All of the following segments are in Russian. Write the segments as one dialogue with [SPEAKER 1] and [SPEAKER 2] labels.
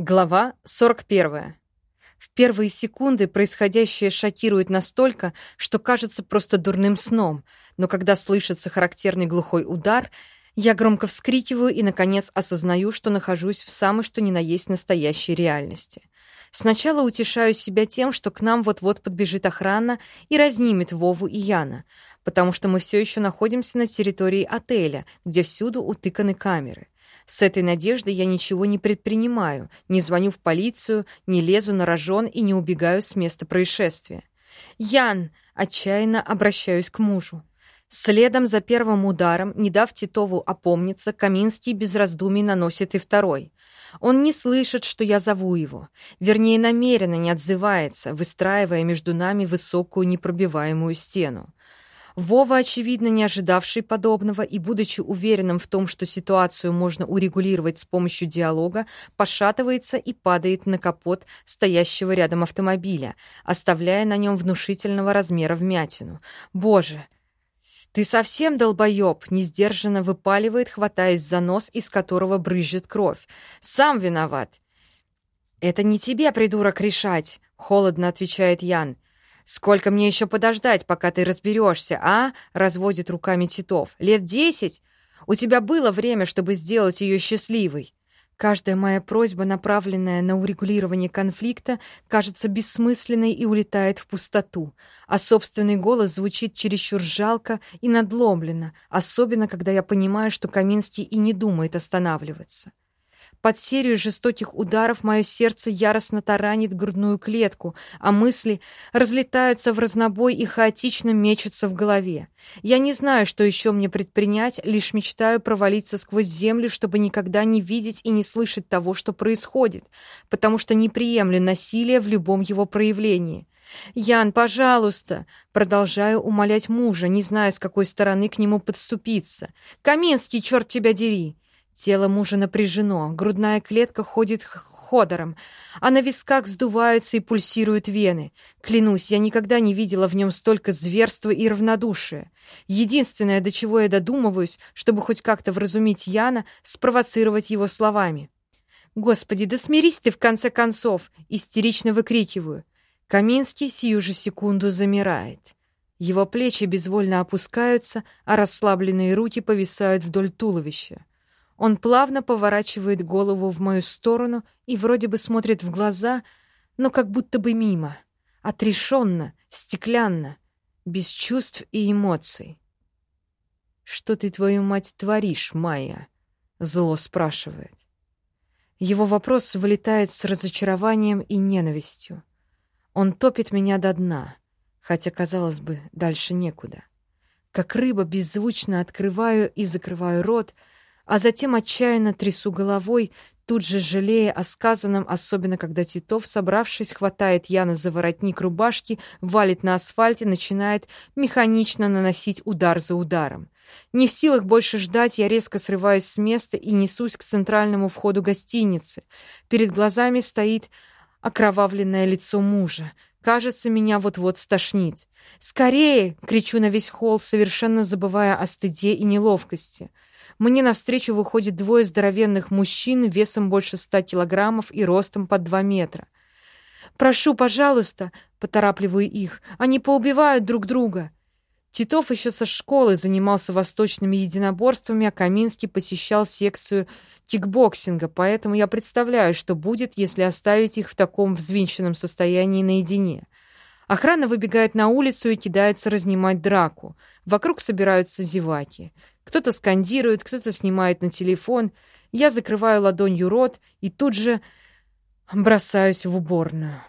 [SPEAKER 1] Глава 41. В первые секунды происходящее шокирует настолько, что кажется просто дурным сном, но когда слышится характерный глухой удар, я громко вскрикиваю и, наконец, осознаю, что нахожусь в самой что ни на есть настоящей реальности. Сначала утешаю себя тем, что к нам вот-вот подбежит охрана и разнимет Вову и Яна, потому что мы все еще находимся на территории отеля, где всюду утыканы камеры — с этой надеждой я ничего не предпринимаю, не звоню в полицию, не лезу на рожон и не убегаю с места происшествия. «Ян!» — отчаянно обращаюсь к мужу. Следом за первым ударом, не дав Титову опомниться, Каминский без раздумий наносит и второй. Он не слышит, что я зову его. Вернее, намеренно не отзывается, выстраивая между нами высокую непробиваемую стену. Вова, очевидно, не ожидавший подобного и, будучи уверенным в том, что ситуацию можно урегулировать с помощью диалога, пошатывается и падает на капот стоящего рядом автомобиля, оставляя на нем внушительного размера вмятину. «Боже!» «Ты совсем долбоеб!» — несдержанно выпаливает, хватаясь за нос, из которого брызжет кровь. «Сам виноват!» «Это не тебе, придурок, решать!» — холодно отвечает Ян. «Сколько мне еще подождать, пока ты разберешься, а?» — разводит руками Титов. «Лет десять? У тебя было время, чтобы сделать ее счастливой». Каждая моя просьба, направленная на урегулирование конфликта, кажется бессмысленной и улетает в пустоту, а собственный голос звучит чересчур жалко и надломленно, особенно когда я понимаю, что Каминский и не думает останавливаться. Под серию жестоких ударов мое сердце яростно таранит грудную клетку, а мысли разлетаются в разнобой и хаотично мечутся в голове. Я не знаю, что еще мне предпринять, лишь мечтаю провалиться сквозь землю, чтобы никогда не видеть и не слышать того, что происходит, потому что не приемлю насилие в любом его проявлении. «Ян, пожалуйста!» Продолжаю умолять мужа, не зная, с какой стороны к нему подступиться. «Каменский, черт тебя дери!» Тело мужа напряжено, грудная клетка ходит ходором, а на висках сдуваются и пульсируют вены. Клянусь, я никогда не видела в нем столько зверства и равнодушия. Единственное, до чего я додумываюсь, чтобы хоть как-то вразумить Яна, спровоцировать его словами. «Господи, да смирись ты в конце концов!» — истерично выкрикиваю. Каминский сию же секунду замирает. Его плечи безвольно опускаются, а расслабленные руки повисают вдоль туловища. Он плавно поворачивает голову в мою сторону и вроде бы смотрит в глаза, но как будто бы мимо, отрешенно, стеклянно, без чувств и эмоций. «Что ты, твою мать, творишь, Майя?» — зло спрашивает. Его вопрос вылетает с разочарованием и ненавистью. Он топит меня до дна, хотя, казалось бы, дальше некуда. Как рыба беззвучно открываю и закрываю рот — а затем отчаянно трясу головой, тут же жалея о сказанном, особенно когда Титов, собравшись, хватает Яна за воротник рубашки, валит на асфальте, начинает механично наносить удар за ударом. Не в силах больше ждать, я резко срываюсь с места и несусь к центральному входу гостиницы. Перед глазами стоит окровавленное лицо мужа. Кажется, меня вот-вот стошнит. «Скорее!» — кричу на весь холл, совершенно забывая о стыде и неловкости — мне навстречу выходит двое здоровенных мужчин весом больше ста килограммов и ростом под два метра. «Прошу, пожалуйста», — поторапливаю их, — «они поубивают друг друга». Титов еще со школы занимался восточными единоборствами, а Каминский посещал секцию кикбоксинга, поэтому я представляю, что будет, если оставить их в таком взвинченном состоянии наедине. Охрана выбегает на улицу и кидается разнимать драку. Вокруг собираются зеваки. Кто-то скандирует, кто-то снимает на телефон. Я закрываю ладонью рот и тут же бросаюсь в уборную.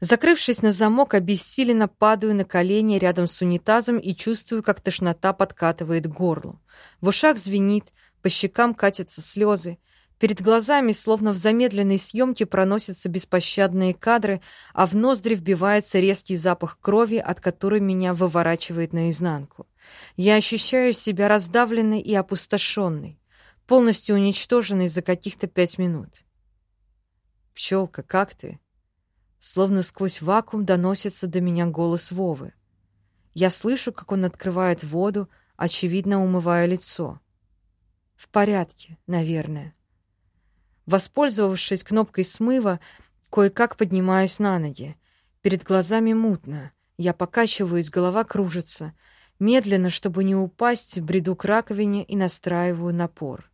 [SPEAKER 1] Закрывшись на замок, обессиленно падаю на колени рядом с унитазом и чувствую, как тошнота подкатывает к горлу. В ушах звенит, по щекам катятся слезы. Перед глазами, словно в замедленной съемке, проносятся беспощадные кадры, а в ноздри вбивается резкий запах крови, от которой меня выворачивает наизнанку. Я ощущаю себя раздавленной и опустошенной, полностью уничтоженной за каких-то пять минут. «Пчелка, как ты?» Словно сквозь вакуум доносится до меня голос Вовы. Я слышу, как он открывает воду, очевидно, умывая лицо. В порядке, наверное. Воспользовавшись кнопкой смыва, кое-как поднимаюсь на ноги. Перед глазами мутно. Я покачиваюсь, голова кружится. Медленно, чтобы не упасть, бреду к раковине и настраиваю напор.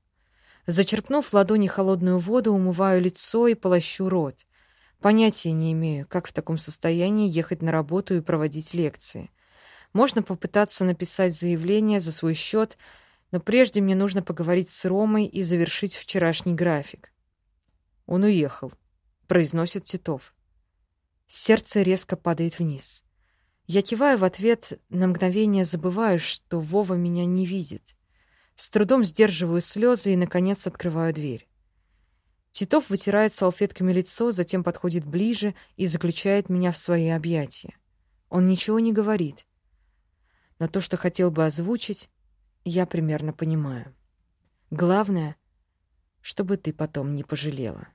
[SPEAKER 1] Зачерпнув в ладони холодную воду, умываю лицо и полощу рот. Понятия не имею, как в таком состоянии ехать на работу и проводить лекции. Можно попытаться написать заявление за свой счет, но прежде мне нужно поговорить с Ромой и завершить вчерашний график. Он уехал, произносит Титов. Сердце резко падает вниз. Я киваю в ответ, на мгновение забываю, что Вова меня не видит. С трудом сдерживаю слезы и, наконец, открываю дверь. Титов вытирает салфетками лицо, затем подходит ближе и заключает меня в свои объятия. Он ничего не говорит. Но то, что хотел бы озвучить, я примерно понимаю. Главное, чтобы ты потом не пожалела.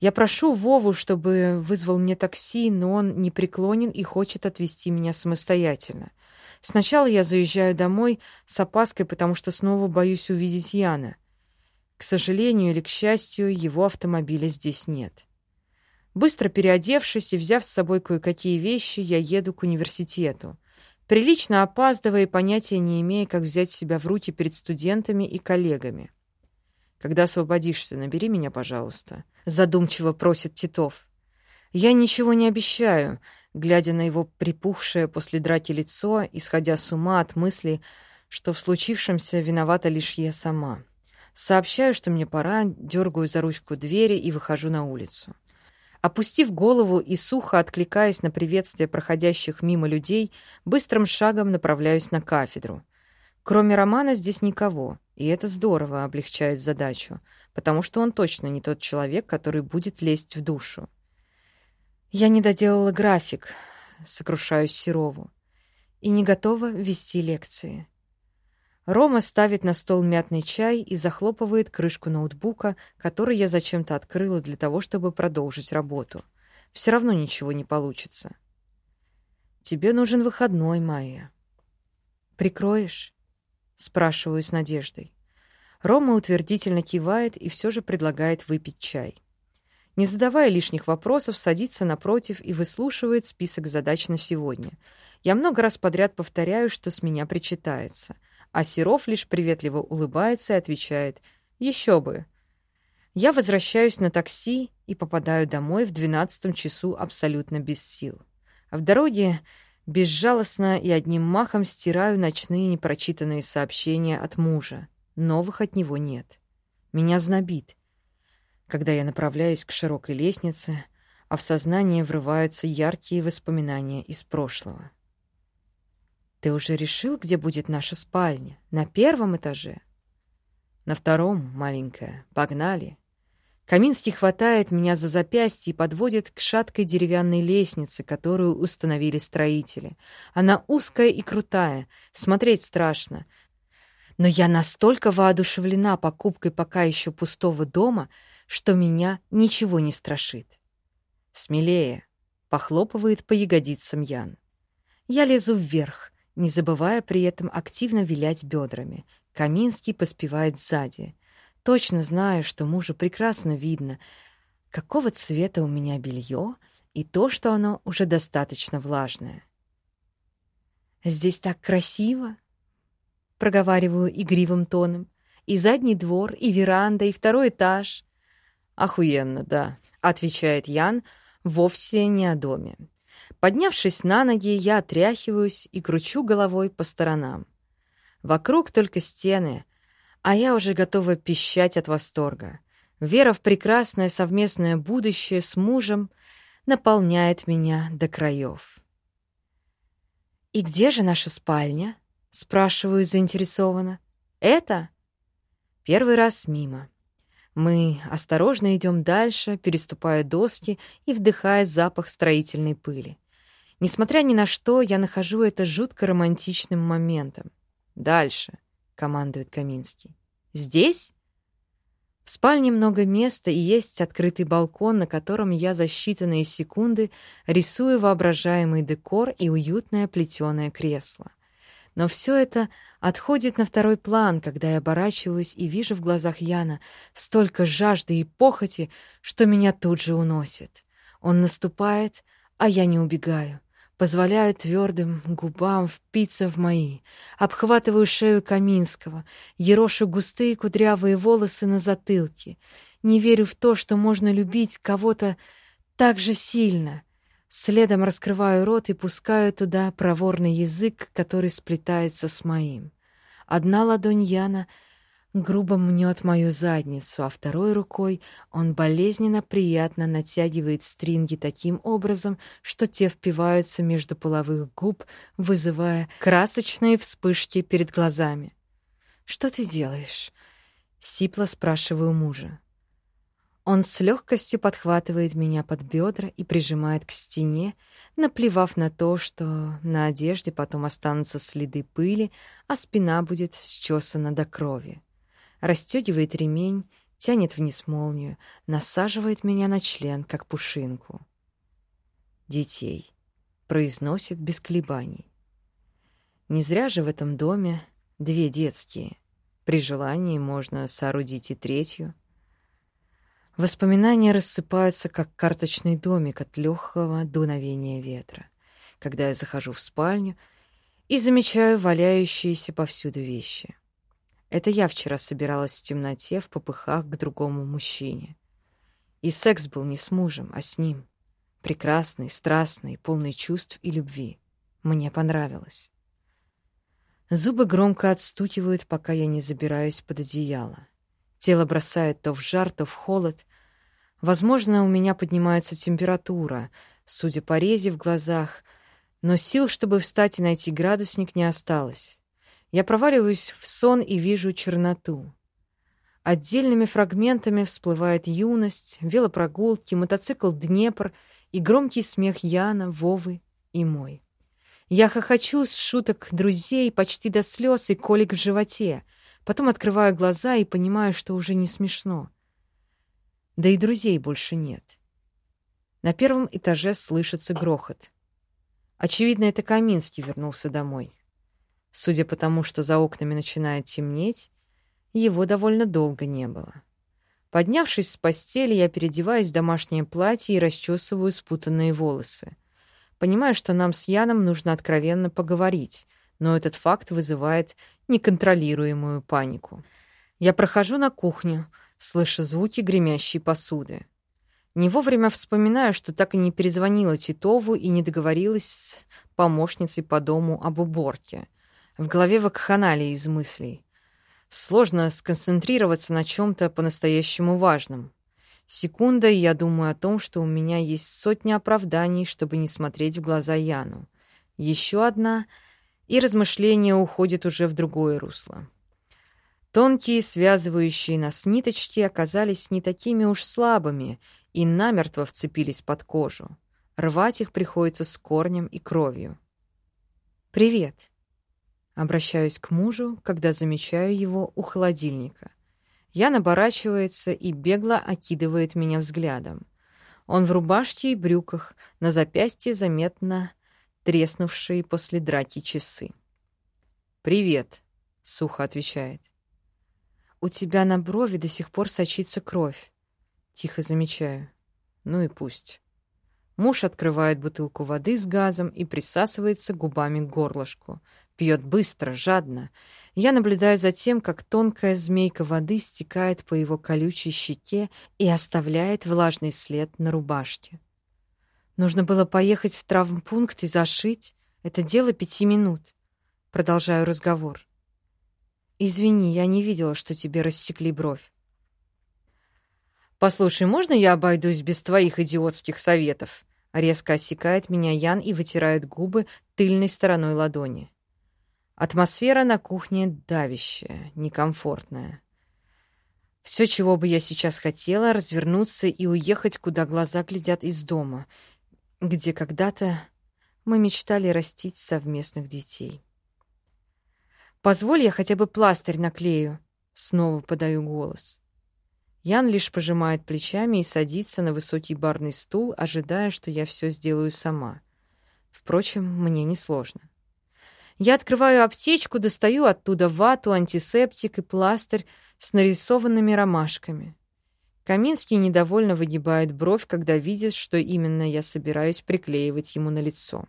[SPEAKER 1] Я прошу Вову, чтобы вызвал мне такси, но он не преклонен и хочет отвезти меня самостоятельно. Сначала я заезжаю домой с опаской, потому что снова боюсь увидеть Яна. К сожалению или к счастью, его автомобиля здесь нет. Быстро переодевшись и взяв с собой кое-какие вещи, я еду к университету. Прилично опаздывая и понятия не имея, как взять себя в руки перед студентами и коллегами. Когда освободишься, набери меня, пожалуйста, задумчиво просит Титов. Я ничего не обещаю, глядя на его припухшее после драки лицо, исходя с ума от мысли, что в случившемся виновата лишь я сама. Сообщаю, что мне пора, дергаю за ручку двери и выхожу на улицу. Опустив голову и сухо откликаясь на приветствие проходящих мимо людей, быстрым шагом направляюсь на кафедру. Кроме Романа здесь никого, и это здорово облегчает задачу, потому что он точно не тот человек, который будет лезть в душу. Я не доделала график, сокрушаюсь Серову, и не готова вести лекции. Рома ставит на стол мятный чай и захлопывает крышку ноутбука, который я зачем-то открыла для того, чтобы продолжить работу. Все равно ничего не получится. Тебе нужен выходной, Майя. Прикроешь? Спрашиваю с надеждой. Рома утвердительно кивает и все же предлагает выпить чай. Не задавая лишних вопросов, садится напротив и выслушивает список задач на сегодня. Я много раз подряд повторяю, что с меня причитается, а Серов лишь приветливо улыбается и отвечает «Еще бы». Я возвращаюсь на такси и попадаю домой в двенадцатом часу абсолютно без сил. А в дороге Безжалостно и одним махом стираю ночные непрочитанные сообщения от мужа. Новых от него нет. Меня знобит, когда я направляюсь к широкой лестнице, а в сознание врываются яркие воспоминания из прошлого. Ты уже решил, где будет наша спальня? На первом этаже? На втором, маленькая. Погнали. Каминский хватает меня за запястье и подводит к шаткой деревянной лестнице, которую установили строители. Она узкая и крутая, смотреть страшно. Но я настолько воодушевлена покупкой пока еще пустого дома, что меня ничего не страшит. «Смелее!» — похлопывает по ягодицам Ян. Я лезу вверх, не забывая при этом активно вилять бедрами. Каминский поспевает сзади — Точно знаю, что мужу прекрасно видно, какого цвета у меня белье и то, что оно уже достаточно влажное. «Здесь так красиво!» — проговариваю игривым тоном. «И задний двор, и веранда, и второй этаж». «Охуенно, да», — отвечает Ян, вовсе не о доме. Поднявшись на ноги, я отряхиваюсь и кручу головой по сторонам. Вокруг только стены, а я уже готова пищать от восторга. Вера в прекрасное совместное будущее с мужем наполняет меня до краев. «И где же наша спальня?» — спрашиваю заинтересованно. «Это?» Первый раз мимо. Мы осторожно идем дальше, переступая доски и вдыхая запах строительной пыли. Несмотря ни на что, я нахожу это жутко романтичным моментом. «Дальше», — командует Каминский. Здесь? В спальне много места и есть открытый балкон, на котором я за считанные секунды рисую воображаемый декор и уютное плетеное кресло. Но все это отходит на второй план, когда я оборачиваюсь и вижу в глазах Яна столько жажды и похоти, что меня тут же уносит. Он наступает, а я не убегаю. Позволяю твердым губам впиться в мои. Обхватываю шею Каминского, ерошу густые кудрявые волосы на затылке. Не верю в то, что можно любить кого-то так же сильно — Следом раскрываю рот и пускаю туда проворный язык, который сплетается с моим. Одна ладонь Яна грубо мнет мою задницу, а второй рукой он болезненно приятно натягивает стринги таким образом, что те впиваются между половых губ, вызывая красочные вспышки перед глазами. «Что ты делаешь?» — сипло спрашиваю мужа. Он с легкостью подхватывает меня под бедра и прижимает к стене, наплевав на то, что на одежде потом останутся следы пыли, а спина будет счесана до крови. Расстегивает ремень, тянет вниз молнию, насаживает меня на член, как пушинку. «Детей», — произносит без колебаний. Не зря же в этом доме две детские. При желании можно соорудить и третью — Воспоминания рассыпаются, как карточный домик от легкого дуновения ветра, когда я захожу в спальню и замечаю валяющиеся повсюду вещи. Это я вчера собиралась в темноте в попыхах к другому мужчине. И секс был не с мужем, а с ним. Прекрасный, страстный, полный чувств и любви. Мне понравилось. Зубы громко отстукивают, пока я не забираюсь под одеяло. Тело бросает то в жар, то в холод. Возможно, у меня поднимается температура, судя по резе в глазах, но сил, чтобы встать и найти градусник, не осталось. Я проваливаюсь в сон и вижу черноту. Отдельными фрагментами всплывает юность, велопрогулки, мотоцикл «Днепр» и громкий смех Яна, Вовы и мой. Я хохочу с шуток друзей почти до слез и колик в животе — Потом открываю глаза и понимаю, что уже не смешно. Да и друзей больше нет. На первом этаже слышится грохот. Очевидно, это Каминский вернулся домой. Судя по тому, что за окнами начинает темнеть, его довольно долго не было. Поднявшись с постели, я переодеваюсь в домашнее платье и расчесываю спутанные волосы. Понимаю, что нам с Яном нужно откровенно поговорить, но этот факт вызывает неконтролируемую панику. Я прохожу на кухню, слыша звуки гремящей посуды. Не вовремя вспоминаю, что так и не перезвонила Титову и не договорилась с помощницей по дому об уборке. В голове вакханалия из мыслей. Сложно сконцентрироваться на чем-то по-настоящему важном. Секунда, и я думаю о том, что у меня есть сотни оправданий, чтобы не смотреть в глаза Яну. Еще одна — и размышления уходят уже в другое русло. Тонкие, связывающие нас ниточки оказались не такими уж слабыми и намертво вцепились под кожу. Рвать их приходится с корнем и кровью. «Привет!» Обращаюсь к мужу, когда замечаю его у холодильника. Ян оборачивается и бегло окидывает меня взглядом. Он в рубашке и брюках, на запястье заметно треснувшие после драки часы. «Привет», — сухо отвечает. «У тебя на брови до сих пор сочится кровь», — тихо замечаю. «Ну и пусть». Муж открывает бутылку воды с газом и присасывается губами к горлышку. Пьет быстро, жадно. Я наблюдаю за тем, как тонкая змейка воды стекает по его колючей щеке и оставляет влажный след на рубашке. Нужно было поехать в травмпункт и зашить. Это дело пяти минут. Продолжаю разговор. Извини, я не видела, что тебе рассекли бровь. «Послушай, можно я обойдусь без твоих идиотских советов?» Резко осекает меня Ян и вытирает губы тыльной стороной ладони. Атмосфера на кухне давящая, некомфортная. Все, чего бы я сейчас хотела, развернуться и уехать, куда глаза глядят из дома, где когда-то мы мечтали растить совместных детей. «Позволь, я хотя бы пластырь наклею», — снова подаю голос. Ян лишь пожимает плечами и садится на высокий барный стул, ожидая, что я все сделаю сама. Впрочем, мне несложно. Я открываю аптечку, достаю оттуда вату, антисептик и пластырь с нарисованными ромашками. Каминский недовольно выгибает бровь, когда видит, что именно я собираюсь приклеивать ему на лицо.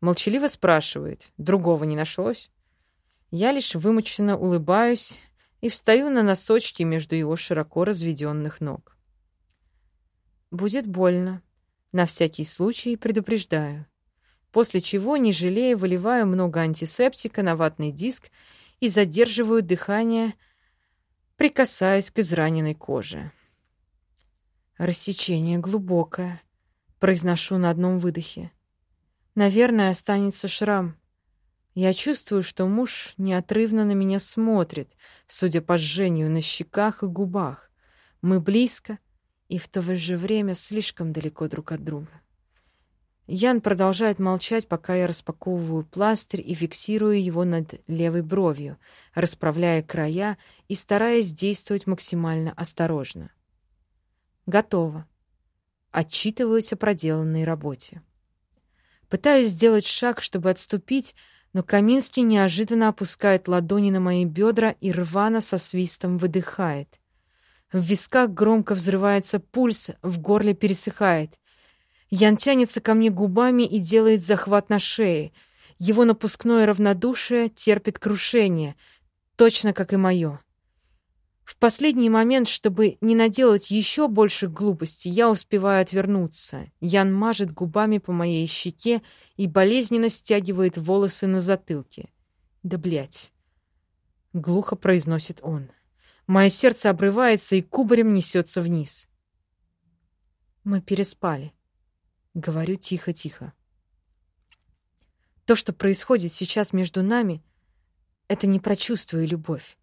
[SPEAKER 1] Молчаливо спрашивает, другого не нашлось? Я лишь вымученно улыбаюсь и встаю на носочки между его широко разведенных ног. Будет больно. На всякий случай предупреждаю после чего, не жалея, выливаю много антисептика на ватный диск и задерживаю дыхание, прикасаясь к израненной коже. Рассечение глубокое, произношу на одном выдохе. Наверное, останется шрам. Я чувствую, что муж неотрывно на меня смотрит, судя по жжению на щеках и губах. Мы близко и в то же время слишком далеко друг от друга. Ян продолжает молчать, пока я распаковываю пластырь и фиксирую его над левой бровью, расправляя края и стараясь действовать максимально осторожно. Готово. Отчитываюсь о проделанной работе. Пытаюсь сделать шаг, чтобы отступить, но Каминский неожиданно опускает ладони на мои бедра и рвано со свистом выдыхает. В висках громко взрывается пульс, в горле пересыхает. Ян тянется ко мне губами и делает захват на шее. Его напускное равнодушие терпит крушение, точно как и мое. В последний момент, чтобы не наделать еще больше глупостей, я успеваю отвернуться. Ян мажет губами по моей щеке и болезненно стягивает волосы на затылке. «Да блять!» — глухо произносит он. Мое сердце обрывается и кубарем несется вниз. Мы переспали. Говорю тихо-тихо. То, что происходит сейчас между нами, это не про чувство и любовь.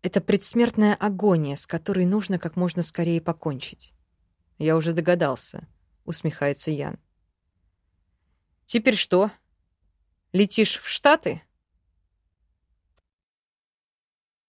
[SPEAKER 1] Это предсмертная агония, с которой нужно как можно скорее покончить. Я уже догадался, усмехается Ян. Теперь что? Летишь в Штаты?